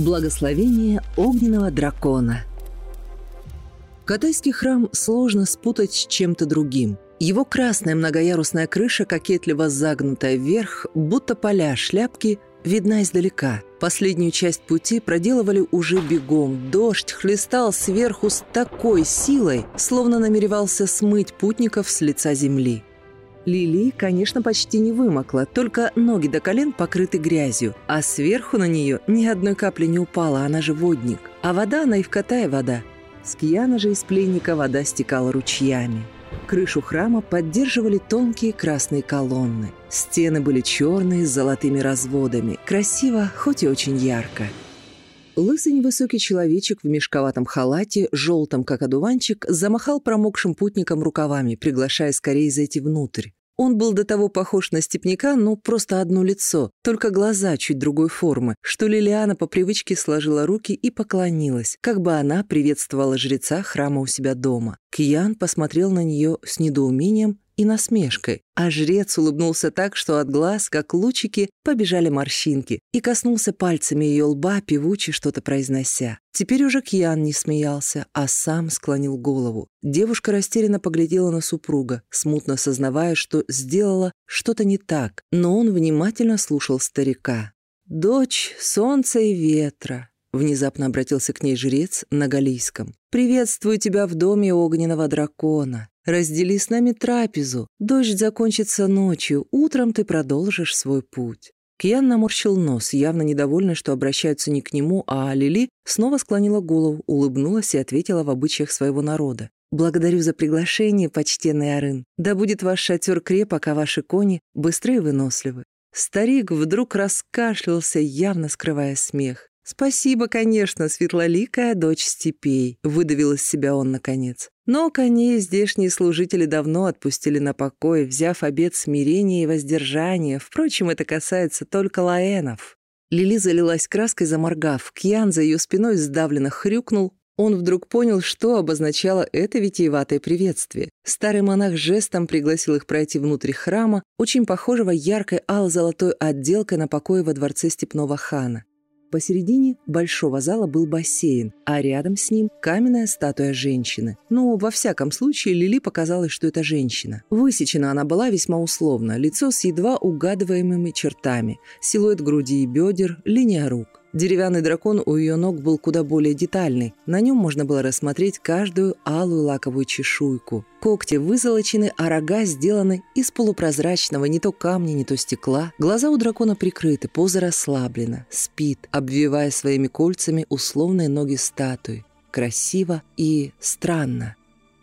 Благословение огненного дракона. Катайский храм сложно спутать с чем-то другим. Его красная многоярусная крыша, кокетливо загнутая вверх, будто поля шляпки, видна издалека. Последнюю часть пути проделывали уже бегом. Дождь хлестал сверху с такой силой, словно намеревался смыть путников с лица земли. Лили, конечно, почти не вымокла, только ноги до колен покрыты грязью, а сверху на нее ни одной капли не упала, она же водник. А вода, она и в Катае вода. С Кьяна же из пленника вода стекала ручьями. Крышу храма поддерживали тонкие красные колонны. Стены были черные с золотыми разводами. Красиво, хоть и очень ярко. Лысый невысокий человечек в мешковатом халате, желтом как одуванчик, замахал промокшим путникам рукавами, приглашая скорее зайти внутрь. Он был до того похож на степняка, ну, просто одно лицо, только глаза чуть другой формы, что Лилиана по привычке сложила руки и поклонилась, как бы она приветствовала жреца храма у себя дома. Киян посмотрел на нее с недоумением и насмешкой, а жрец улыбнулся так, что от глаз, как лучики, побежали морщинки, и коснулся пальцами ее лба, певуче что-то произнося. Теперь уже Кьян не смеялся, а сам склонил голову. Девушка растерянно поглядела на супруга, смутно сознавая, что сделала что-то не так, но он внимательно слушал старика. «Дочь солнца и ветра», — внезапно обратился к ней жрец на галийском. «Приветствую тебя в доме огненного дракона. Раздели с нами трапезу. Дождь закончится ночью, утром ты продолжишь свой путь». Кьян наморщил нос, явно недовольный, что обращаются не к нему, а Лили снова склонила голову, улыбнулась и ответила в обычаях своего народа. «Благодарю за приглашение, почтенный Арын. Да будет ваш шатер крепок, а ваши кони быстры и выносливы». Старик вдруг раскашлялся, явно скрывая смех. «Спасибо, конечно, светлоликая дочь степей», — выдавил из себя он наконец. Но коней здешние служители давно отпустили на покой, взяв обет смирения и воздержания. Впрочем, это касается только лаэнов. Лили залилась краской, заморгав. Кьян за ее спиной сдавленно хрюкнул. Он вдруг понял, что обозначало это витиеватое приветствие. Старый монах жестом пригласил их пройти внутрь храма, очень похожего яркой ал-золотой отделкой на покое во дворце степного хана. Посередине большого зала был бассейн, а рядом с ним каменная статуя женщины. Но, во всяком случае, Лили показалось, что это женщина. Высечена она была весьма условно, лицо с едва угадываемыми чертами, силуэт груди и бедер, линия рук. Деревянный дракон у ее ног был куда более детальный. На нем можно было рассмотреть каждую алую лаковую чешуйку. Когти вызолочены, а рога сделаны из полупрозрачного не то камня, не то стекла. Глаза у дракона прикрыты, поза расслаблена, спит, обвивая своими кольцами условные ноги статуи. Красиво и странно.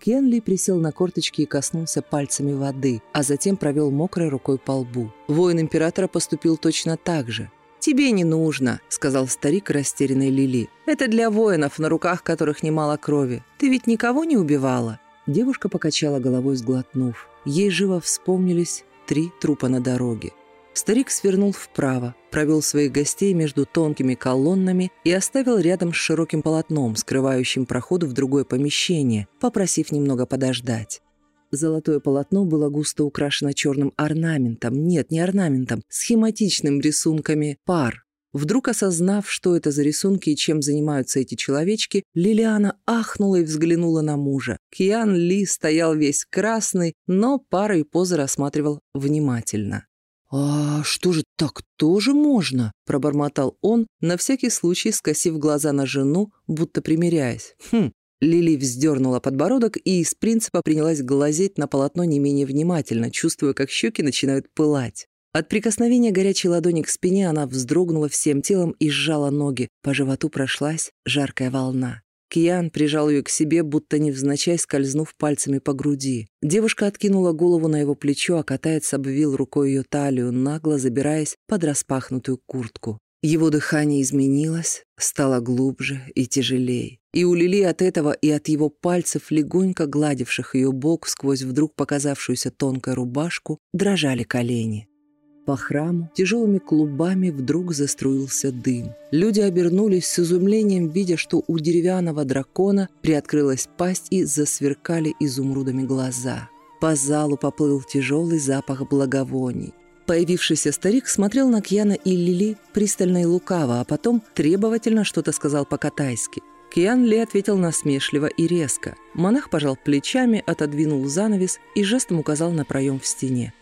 Кенли присел на корточки и коснулся пальцами воды, а затем провел мокрой рукой по лбу. Воин императора поступил точно так же. «Тебе не нужно», — сказал старик растерянной Лили. «Это для воинов, на руках которых немало крови. Ты ведь никого не убивала?» Девушка покачала головой, сглотнув. Ей живо вспомнились три трупа на дороге. Старик свернул вправо, провел своих гостей между тонкими колоннами и оставил рядом с широким полотном, скрывающим проход в другое помещение, попросив немного подождать. Золотое полотно было густо украшено черным орнаментом. Нет, не орнаментом, схематичным рисунками пар. Вдруг осознав, что это за рисунки и чем занимаются эти человечки, Лилиана ахнула и взглянула на мужа. Киан Ли стоял весь красный, но пары и позы рассматривал внимательно. «А что же, так тоже можно?» – пробормотал он, на всякий случай скосив глаза на жену, будто примиряясь. «Хм, Лили вздернула подбородок и из принципа принялась глазеть на полотно не менее внимательно, чувствуя, как щеки начинают пылать. От прикосновения горячей ладони к спине она вздрогнула всем телом и сжала ноги. По животу прошлась жаркая волна. Киян прижал ее к себе, будто невзначай скользнув пальцами по груди. Девушка откинула голову на его плечо, а катаец обвил рукой ее талию, нагло забираясь под распахнутую куртку. Его дыхание изменилось, стало глубже и тяжелее. И у Лили от этого и от его пальцев, легонько гладивших ее бок сквозь вдруг показавшуюся тонкую рубашку, дрожали колени. По храму тяжелыми клубами вдруг заструился дым. Люди обернулись с изумлением, видя, что у деревянного дракона приоткрылась пасть и засверкали изумрудами глаза. По залу поплыл тяжелый запах благовоний. Появившийся старик смотрел на Кьяна и Лили пристально и лукаво, а потом требовательно что-то сказал по-катайски. Кьян Ли ответил насмешливо и резко. Монах пожал плечами, отодвинул занавес и жестом указал на проем в стене.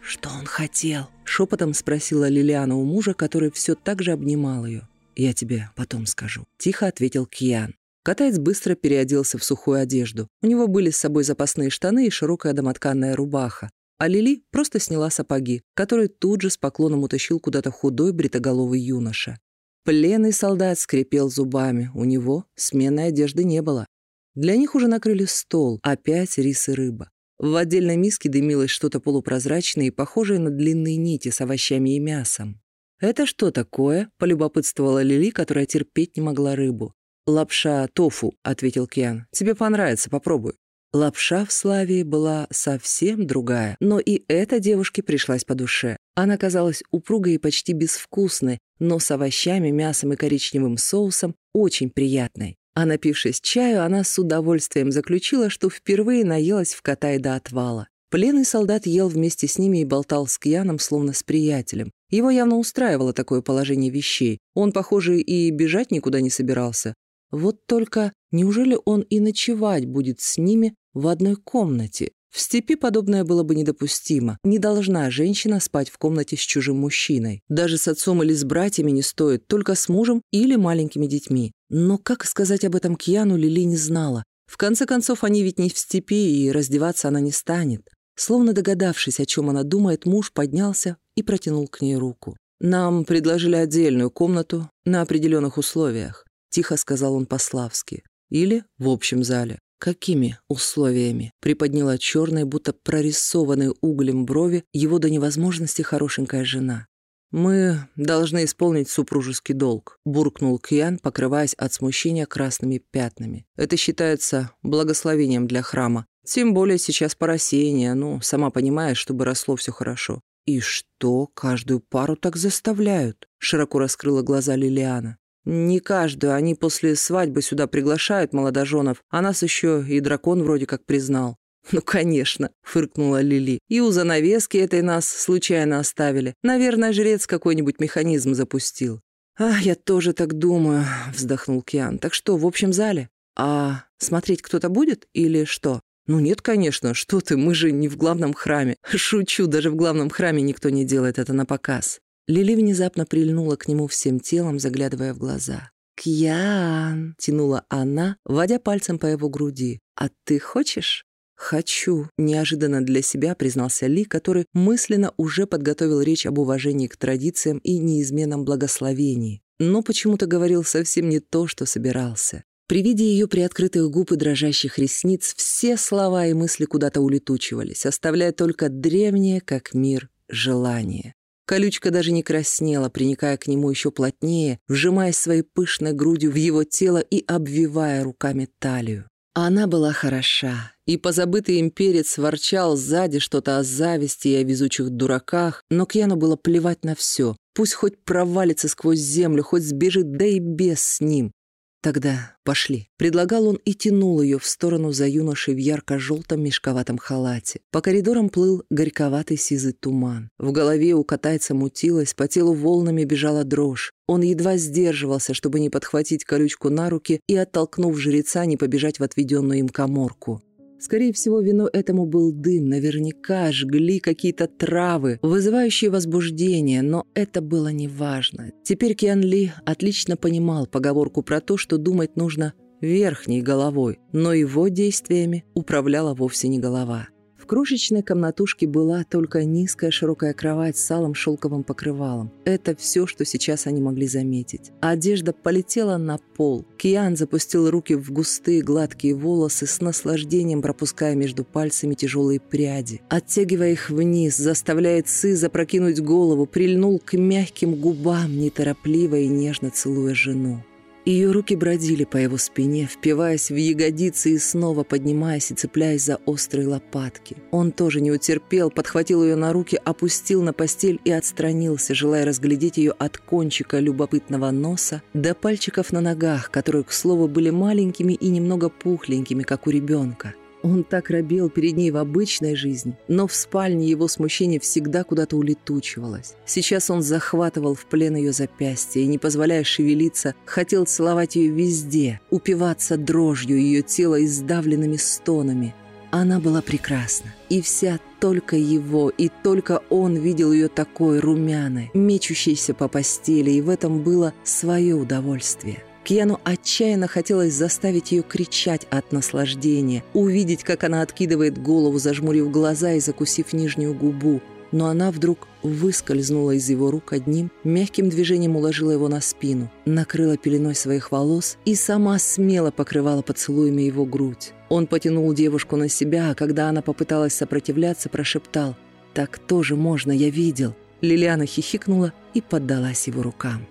«Что он хотел?» — шепотом спросила Лилиана у мужа, который все так же обнимал ее. «Я тебе потом скажу», — тихо ответил Кьян. Катаец быстро переоделся в сухую одежду. У него были с собой запасные штаны и широкая домотканная рубаха. А Лили просто сняла сапоги, которые тут же с поклоном утащил куда-то худой бритоголовый юноша. Пленный солдат скрипел зубами, у него сменной одежды не было. Для них уже накрыли стол, опять рис и рыба. В отдельной миске дымилось что-то полупрозрачное и похожее на длинные нити с овощами и мясом. «Это что такое?» — полюбопытствовала Лили, которая терпеть не могла рыбу. «Лапша тофу», — ответил Киан. «Тебе понравится, попробуй». Лапша в Славии была совсем другая, но и эта девушке пришлась по душе. Она казалась упругой и почти безвкусной, но с овощами, мясом и коричневым соусом очень приятной. А напившись чаю, она с удовольствием заключила, что впервые наелась в Катай до отвала. Пленный солдат ел вместе с ними и болтал с Кьяном, словно с приятелем. Его явно устраивало такое положение вещей. Он, похоже, и бежать никуда не собирался. Вот только неужели он и ночевать будет с ними в одной комнате? В степи подобное было бы недопустимо. Не должна женщина спать в комнате с чужим мужчиной. Даже с отцом или с братьями не стоит, только с мужем или маленькими детьми. Но как сказать об этом Кьяну Лили не знала. В конце концов, они ведь не в степи, и раздеваться она не станет. Словно догадавшись, о чем она думает, муж поднялся и протянул к ней руку. «Нам предложили отдельную комнату на определенных условиях. — тихо сказал он по-славски. «Или в общем зале». «Какими условиями?» — приподняла черные, будто прорисованные углем брови его до невозможности хорошенькая жена. «Мы должны исполнить супружеский долг», — буркнул Кьян, покрываясь от смущения красными пятнами. «Это считается благословением для храма. Тем более сейчас по рассеянию, ну, сама понимаешь, чтобы росло все хорошо». «И что, каждую пару так заставляют?» — широко раскрыла глаза Лилиана. Не каждую, они после свадьбы сюда приглашают молодоженов, а нас еще и дракон вроде как признал. «Ну, конечно», — фыркнула Лили. «И у занавески этой нас случайно оставили. Наверное, жрец какой-нибудь механизм запустил». «А, я тоже так думаю», — вздохнул Киан. «Так что, в общем зале? А смотреть кто-то будет или что?» «Ну нет, конечно, что ты, мы же не в главном храме. Шучу, даже в главном храме никто не делает это на показ». Лили внезапно прильнула к нему всем телом, заглядывая в глаза. «Кьян!» — тянула она, водя пальцем по его груди. «А ты хочешь?» «Хочу», — неожиданно для себя признался Ли, который мысленно уже подготовил речь об уважении к традициям и неизменном благословении, но почему-то говорил совсем не то, что собирался. При виде ее приоткрытых губ и дрожащих ресниц все слова и мысли куда-то улетучивались, оставляя только древнее, как мир, желание. Колючка даже не краснела, приникая к нему еще плотнее, вжимаясь своей пышной грудью в его тело и обвивая руками талию. Она была хороша, и позабытый имперец ворчал сзади что-то о зависти и о везучих дураках, но Кьяну было плевать на все. Пусть хоть провалится сквозь землю, хоть сбежит, да и без с ним. «Тогда пошли», — предлагал он и тянул ее в сторону за юношей в ярко-желтом мешковатом халате. По коридорам плыл горьковатый сизый туман. В голове у катайца мутилось, по телу волнами бежала дрожь. Он едва сдерживался, чтобы не подхватить колючку на руки и, оттолкнув жреца, не побежать в отведенную им коморку. Скорее всего, вино этому был дым, наверняка жгли какие-то травы, вызывающие возбуждение, но это было неважно. Теперь Киан Ли отлично понимал поговорку про то, что думать нужно верхней головой, но его действиями управляла вовсе не голова крошечной комнатушке была только низкая широкая кровать с алым шелковым покрывалом. Это все, что сейчас они могли заметить. одежда полетела на пол. Киан запустил руки в густые гладкие волосы с наслаждением пропуская между пальцами тяжелые пряди. Оттягивая их вниз, заставляя Ци запрокинуть голову, прильнул к мягким губам, неторопливо и нежно целуя жену. Ее руки бродили по его спине, впиваясь в ягодицы и снова поднимаясь и цепляясь за острые лопатки. Он тоже не утерпел, подхватил ее на руки, опустил на постель и отстранился, желая разглядеть ее от кончика любопытного носа до пальчиков на ногах, которые, к слову, были маленькими и немного пухленькими, как у ребенка. Он так робел перед ней в обычной жизни, но в спальне его смущение всегда куда-то улетучивалось. Сейчас он захватывал в плен ее запястье и, не позволяя шевелиться, хотел целовать ее везде, упиваться дрожью ее тела и сдавленными стонами. Она была прекрасна, и вся только его, и только он видел ее такой румяной, мечущейся по постели, и в этом было свое удовольствие. Кьяну отчаянно хотелось заставить ее кричать от наслаждения, увидеть, как она откидывает голову, зажмурив глаза и закусив нижнюю губу. Но она вдруг выскользнула из его рук одним, мягким движением уложила его на спину, накрыла пеленой своих волос и сама смело покрывала поцелуями его грудь. Он потянул девушку на себя, а когда она попыталась сопротивляться, прошептал «Так тоже можно, я видел». Лилиана хихикнула и поддалась его рукам.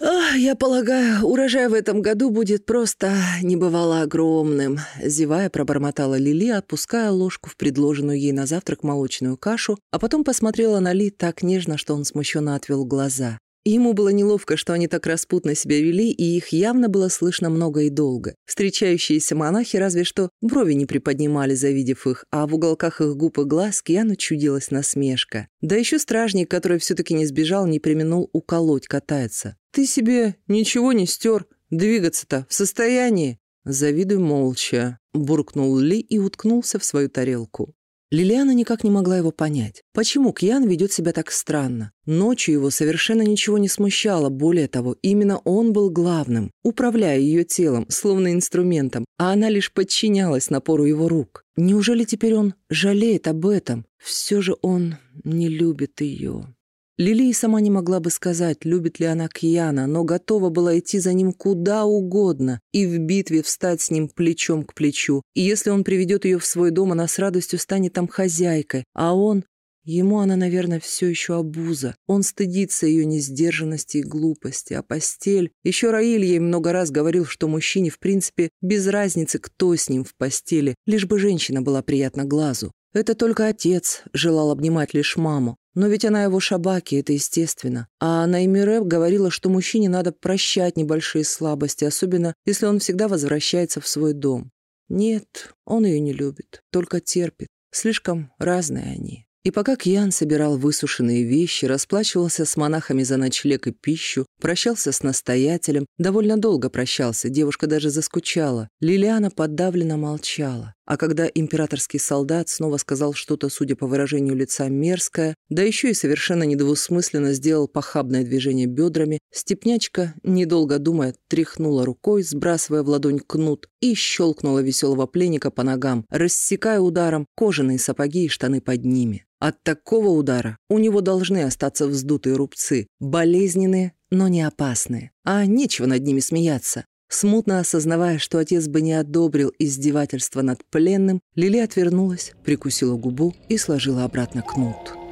«Я полагаю, урожай в этом году будет просто небывало огромным», зевая пробормотала Лили, отпуская ложку в предложенную ей на завтрак молочную кашу, а потом посмотрела на Ли так нежно, что он смущенно отвел глаза. Ему было неловко, что они так распутно себя вели, и их явно было слышно много и долго. Встречающиеся монахи разве что брови не приподнимали, завидев их, а в уголках их губ и глаз Кьяну чудилась насмешка. Да еще стражник, который все-таки не сбежал, не применул уколоть катается. «Ты себе ничего не стер, двигаться-то в состоянии?» «Завидуй молча», — буркнул Ли и уткнулся в свою тарелку. Лилиана никак не могла его понять. Почему Кьян ведет себя так странно? Ночью его совершенно ничего не смущало, более того, именно он был главным, управляя ее телом, словно инструментом, а она лишь подчинялась напору его рук. Неужели теперь он жалеет об этом? Все же он не любит ее. Лили сама не могла бы сказать, любит ли она Кьяна, но готова была идти за ним куда угодно и в битве встать с ним плечом к плечу. И если он приведет ее в свой дом, она с радостью станет там хозяйкой, а он... Ему она, наверное, все еще обуза. Он стыдится ее несдержанности и глупости. А постель... Еще Раиль ей много раз говорил, что мужчине, в принципе, без разницы, кто с ним в постели, лишь бы женщина была приятна глазу. Это только отец желал обнимать лишь маму. Но ведь она его шабаки, это естественно. А Наймире говорила, что мужчине надо прощать небольшие слабости, особенно если он всегда возвращается в свой дом. Нет, он ее не любит, только терпит. Слишком разные они. И пока Кьян собирал высушенные вещи, расплачивался с монахами за ночлег и пищу, прощался с настоятелем, довольно долго прощался, девушка даже заскучала, Лилиана подавленно молчала. А когда императорский солдат снова сказал что-то, судя по выражению лица, мерзкое, да еще и совершенно недвусмысленно сделал похабное движение бедрами, степнячка, недолго думая, тряхнула рукой, сбрасывая в ладонь кнут, и щелкнула веселого пленника по ногам, рассекая ударом кожаные сапоги и штаны под ними. От такого удара у него должны остаться вздутые рубцы, болезненные, но не опасные. А нечего над ними смеяться. Смутно осознавая, что отец бы не одобрил издевательство над пленным, Лили отвернулась, прикусила губу и сложила обратно кнут.